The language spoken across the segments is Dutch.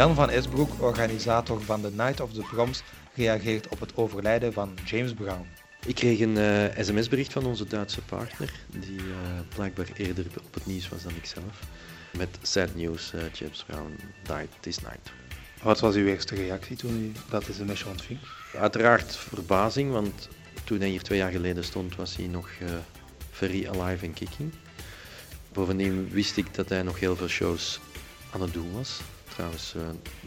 Jan van Esbroek, organisator van de Night of the Proms, reageert op het overlijden van James Brown. Ik kreeg een uh, sms-bericht van onze Duitse partner, die uh, blijkbaar eerder op het nieuws was dan ikzelf. Met sad news, uh, James Brown died this night. Wat was uw eerste reactie toen u dat sms ontving? Uiteraard verbazing, want toen hij hier twee jaar geleden stond, was hij nog very alive and kicking. Bovendien wist ik dat hij nog heel veel shows aan het doen was. Trouwens,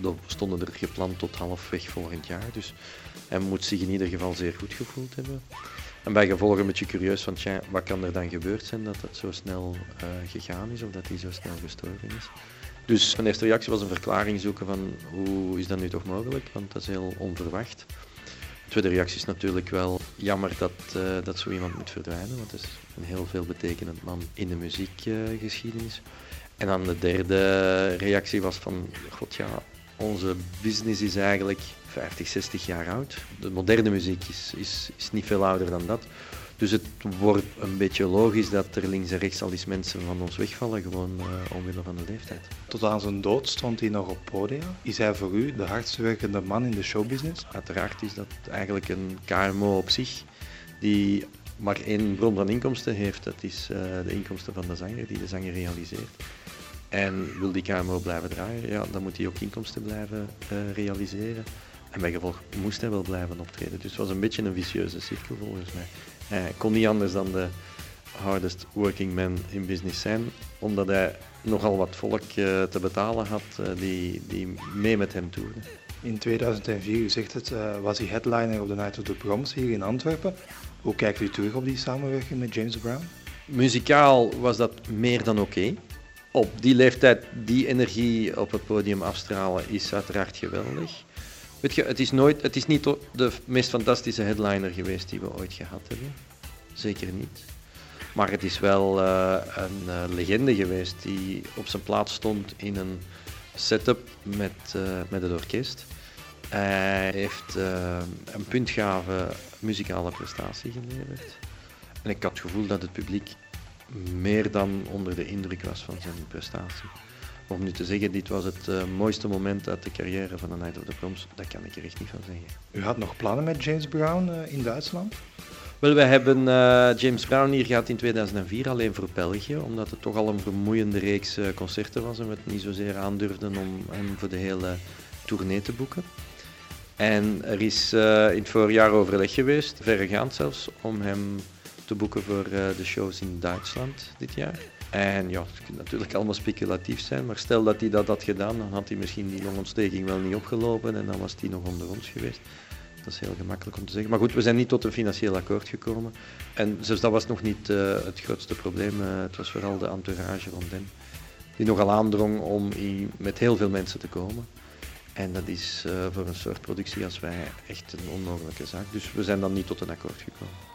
uh, stonden er gepland tot halfweg volgend jaar. Dus hij moet zich in ieder geval zeer goed gevoeld hebben. En bij gevolg een beetje curieus van, tja, wat kan er dan gebeurd zijn dat het zo snel uh, gegaan is of dat hij zo snel gestorven is. Dus mijn eerste reactie was een verklaring zoeken van hoe is dat nu toch mogelijk, want dat is heel onverwacht. De tweede reactie is natuurlijk wel jammer dat, uh, dat zo iemand moet verdwijnen, want het is een heel veelbetekenend man in de muziekgeschiedenis. En dan de derde reactie was van, god ja, onze business is eigenlijk 50, 60 jaar oud. De moderne muziek is, is, is niet veel ouder dan dat. Dus het wordt een beetje logisch dat er links en rechts al eens mensen van ons wegvallen, gewoon uh, omwille van de leeftijd. Tot aan zijn dood stond hij nog op podia. Is hij voor u de hardst werkende man in de showbusiness? Uiteraard is dat eigenlijk een KMO op zich, die maar één bron van inkomsten heeft. Dat is uh, de inkomsten van de zanger, die de zanger realiseert. En wil die KMO blijven draaien, ja, dan moet hij ook inkomsten blijven uh, realiseren. En bij gevolg moest hij wel blijven optreden. Dus het was een beetje een vicieuze cirkel volgens mij. Hij kon niet anders dan de hardest working man in business zijn, omdat hij nogal wat volk uh, te betalen had die, die mee met hem toerde. In 2004, u zegt het, was hij headliner op de Night of the Proms hier in Antwerpen. Hoe kijkt u terug op die samenwerking met James Brown? Muzikaal was dat meer dan oké. Op die leeftijd die energie op het podium afstralen is uiteraard geweldig. Weet je, het is, nooit, het is niet de meest fantastische headliner geweest die we ooit gehad hebben. Zeker niet. Maar het is wel uh, een uh, legende geweest die op zijn plaats stond in een setup met, uh, met het orkest. Hij heeft een puntgave muzikale prestatie geleverd. En ik had het gevoel dat het publiek meer dan onder de indruk was van zijn prestatie. Om nu te zeggen, dit was het uh, mooiste moment uit de carrière van de Night of the Proms, daar kan ik er echt niet van zeggen. U had nog plannen met James Brown in Duitsland? Wel, wij hebben uh, James Brown hier gehad in 2004 alleen voor België, omdat het toch al een vermoeiende reeks concerten was en we het niet zozeer aandurfden om hem voor de hele tournee te boeken. En er is in het voorjaar overleg geweest, verregaand zelfs, om hem te boeken voor de shows in Duitsland dit jaar. En ja, het kan natuurlijk allemaal speculatief zijn, maar stel dat hij dat had gedaan, dan had hij misschien die longontsteking wel niet opgelopen en dan was hij nog onder ons geweest. Dat is heel gemakkelijk om te zeggen. Maar goed, we zijn niet tot een financieel akkoord gekomen. En zelfs dat was nog niet uh, het grootste probleem. Uh, het was vooral de entourage rond hem, die nogal aandrong om met heel veel mensen te komen. En dat is uh, voor een soort productie als wij echt een onmogelijke zaak. Dus we zijn dan niet tot een akkoord gekomen.